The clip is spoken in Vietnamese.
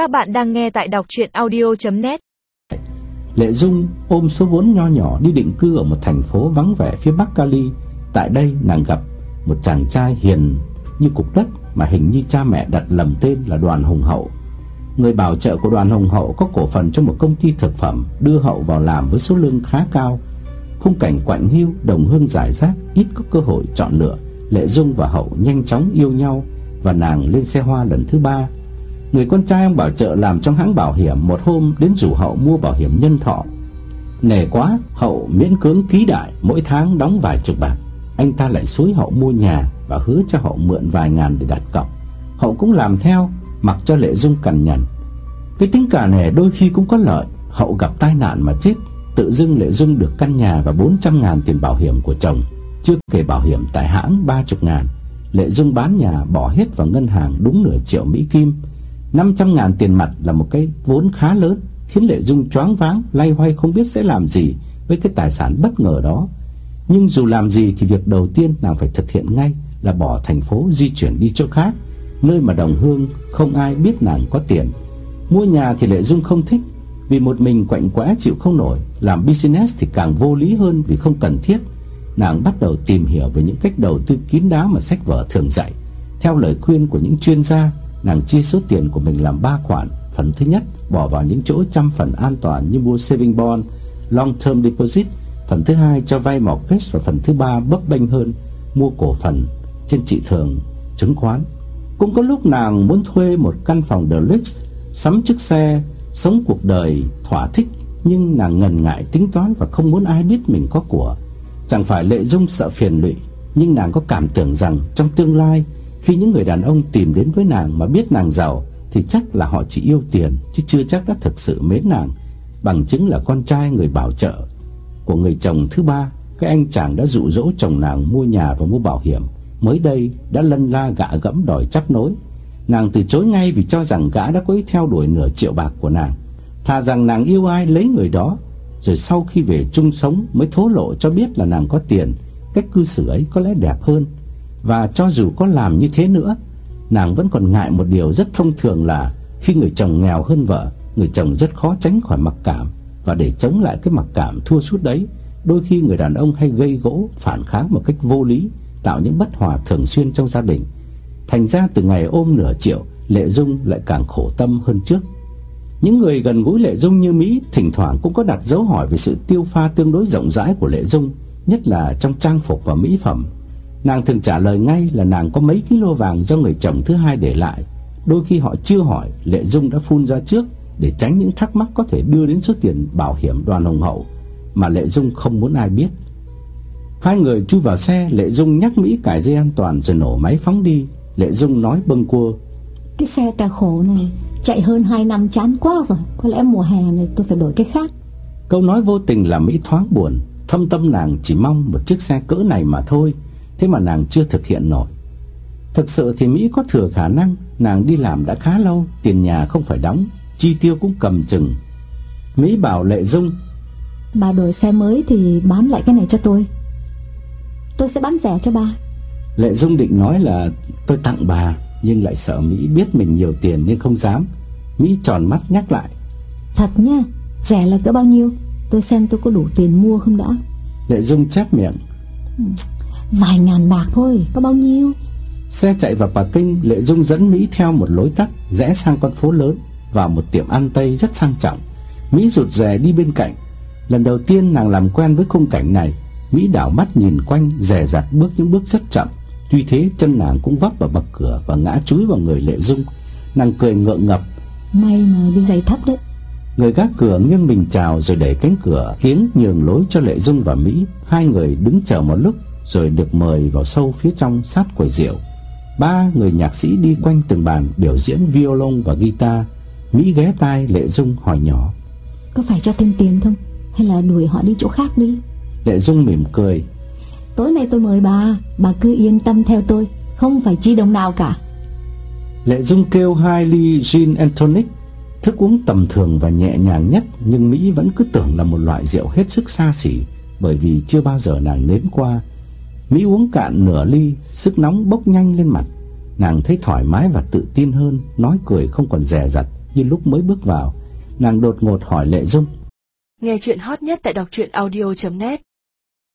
Các bạn đang nghe tại đọc chuyện audio.net Lệ Dung ôm số vốn nho nhỏ đi định cư ở một thành phố vắng vẻ phía Bắc Cali. Tại đây nàng gặp một chàng trai hiền như cục đất mà hình như cha mẹ đặt lầm tên là Đoàn Hùng Hậu. Người bảo trợ của Đoàn Hùng Hậu có cổ phần trong một công ty thực phẩm đưa Hậu vào làm với số lương khá cao. Khung cảnh quạnh hiu, đồng hương giải rác, ít có cơ hội chọn lựa. Lệ Dung và Hậu nhanh chóng yêu nhau và nàng lên xe hoa lần thứ ba. Người con trai ông bảo trợ làm trong hãng bảo hiểm một hôm đến rủ Hậu mua bảo hiểm nhân thọ. Nề quá, Hậu miễn cưỡng ký đại, mỗi tháng đóng vài chục bạc. Anh ta lại xúi Hậu mua nhà và hứa cho Hậu mượn vài ngàn để đặt cọc. Hậu cũng làm theo, mặc cho Lệ Dung cằn nhằn. Cái tính cả nề đôi khi cũng có lợi, Hậu gặp tai nạn mà chết, tự dưng Lệ Dung được căn nhà và 400 ngàn tiền bảo hiểm của chồng, chưa kể bảo hiểm tại hãng 30 ngàn. Lệ Dung bán nhà bỏ hết vào ngân hàng đúng nửa triệu Mỹ Kim. 500 ngàn tiền mặt là một cái vốn khá lớn, khiến Lệ Dung choáng váng, lay hoay không biết sẽ làm gì với cái tài sản bất ngờ đó. Nhưng dù làm gì thì việc đầu tiên nàng phải thực hiện ngay là bỏ thành phố di chuyển đi chỗ khác, nơi mà đồng hương không ai biết nàng có tiền. Mua nhà thì Lệ Dung không thích, vì một mình quạnh quẽ chịu không nổi, làm business thì càng vô lý hơn vì không cần thiết. Nàng bắt đầu tìm hiểu về những cách đầu tư kín đáo mà sách vở thường dạy. Theo lời khuyên của những chuyên gia, nàng chia số tiền của mình làm 3 khoản. Phần thứ nhất bỏ vào những chỗ trăm phần an toàn như mua saving bond, long term deposit. Phần thứ hai cho vay mortgage và phần thứ ba bấp bênh hơn, mua cổ phần trên thị trường chứng khoán. Cũng có lúc nàng muốn thuê một căn phòng deluxe, sắm chiếc xe, sống cuộc đời thỏa thích nhưng nàng ngần ngại tính toán và không muốn ai biết mình có của. Chẳng phải Lệ Dung sợ phiền lụy, nhưng nàng có cảm tưởng rằng trong tương lai khi những người đàn ông tìm đến với nàng mà biết nàng giàu thì chắc là họ chỉ yêu tiền chứ chưa chắc đã thực sự mến nàng. Bằng chứng là con trai người bảo trợ của người chồng thứ ba, cái anh chàng đã dụ dỗ chồng nàng mua nhà và mua bảo hiểm, mới đây đã lân la gạ gẫm đòi chấp nối. Nàng từ chối ngay vì cho rằng gã đã có ý theo đuổi nửa triệu bạc của nàng. Thà rằng nàng yêu ai lấy người đó, rồi sau khi về chung sống mới thố lộ cho biết là nàng có tiền, cách cư xử ấy có lẽ đẹp hơn. Và cho dù có làm như thế nữa, nàng vẫn còn ngại một điều rất thông thường là khi người chồng nghèo hơn vợ, người chồng rất khó tránh khỏi mặc cảm và để chống lại cái mặc cảm thua sút đấy, đôi khi người đàn ông hay gây gỗ, phản kháng một cách vô lý, tạo những bất hòa thường xuyên trong gia đình. Thành ra từ ngày ôm nửa triệu, Lệ Dung lại càng khổ tâm hơn trước. Những người gần gũi Lệ Dung như Mỹ thỉnh thoảng cũng có đặt dấu hỏi về sự tiêu pha tương đối rộng rãi của Lệ Dung, nhất là trong trang phục và mỹ phẩm. Nàng thường trả lời ngay là nàng có mấy kilo vàng do người chồng thứ hai để lại. Đôi khi họ chưa hỏi, Lệ Dung đã phun ra trước để tránh những thắc mắc có thể đưa đến số tiền bảo hiểm đoàn hồng hậu mà Lệ Dung không muốn ai biết. Hai người chui vào xe, Lệ Dung nhắc Mỹ cài dây an toàn rồi nổ máy phóng đi. Lệ Dung nói bâng quơ. Cái xe cà khổ này chạy hơn 2 năm chán quá rồi, có lẽ mùa hè này tôi phải đổi cái khác. Câu nói vô tình làm Mỹ thoáng buồn, thâm tâm nàng chỉ mong một chiếc xe cỡ này mà thôi, thế mà nàng chưa thực hiện nổi. Thực sự thì Mỹ có thừa khả năng, nàng đi làm đã khá lâu, tiền nhà không phải đóng, chi tiêu cũng cầm chừng. Mỹ bảo Lệ Dung, Bà đổi xe mới thì bán lại cái này cho tôi. Tôi sẽ bán rẻ cho bà. Lệ Dung định nói là tôi tặng bà, nhưng lại sợ Mỹ biết mình nhiều tiền nên không dám. Mỹ tròn mắt nhắc lại. Thật nha, rẻ là cỡ bao nhiêu? Tôi xem tôi có đủ tiền mua không đã. Lệ Dung chép miệng. Vài ngàn bạc thôi, có bao nhiêu? Xe chạy vào Bà Kinh, Lệ Dung dẫn Mỹ theo một lối tắt rẽ sang con phố lớn vào một tiệm ăn Tây rất sang trọng. Mỹ rụt rè đi bên cạnh. Lần đầu tiên nàng làm quen với khung cảnh này, Mỹ đảo mắt nhìn quanh, dè dặt bước những bước rất chậm. Tuy thế chân nàng cũng vấp vào bậc cửa và ngã chúi vào người Lệ Dung. Nàng cười ngượng ngập. May mà đi giày thấp đấy. Người gác cửa nghiêng mình chào rồi đẩy cánh cửa khiến nhường lối cho Lệ Dung và Mỹ. Hai người đứng chờ một lúc rồi được mời vào sâu phía trong sát quầy rượu. Ba người nhạc sĩ đi quanh từng bàn biểu diễn violon và guitar. Mỹ ghé tai Lệ Dung hỏi nhỏ. Có phải cho thêm tiền không? Hay là đuổi họ đi chỗ khác đi? Lệ Dung mỉm cười. Tối nay tôi mời bà, bà cứ yên tâm theo tôi, không phải chi đồng nào cả. Lệ Dung kêu hai ly gin and tonic, thức uống tầm thường và nhẹ nhàng nhất, nhưng Mỹ vẫn cứ tưởng là một loại rượu hết sức xa xỉ, bởi vì chưa bao giờ nàng nếm qua. Mỹ uống cạn nửa ly, sức nóng bốc nhanh lên mặt. Nàng thấy thoải mái và tự tin hơn, nói cười không còn dè dặt, như lúc mới bước vào. Nàng đột ngột hỏi Lệ Dung. Nghe chuyện hot nhất tại đọc truyện audio.net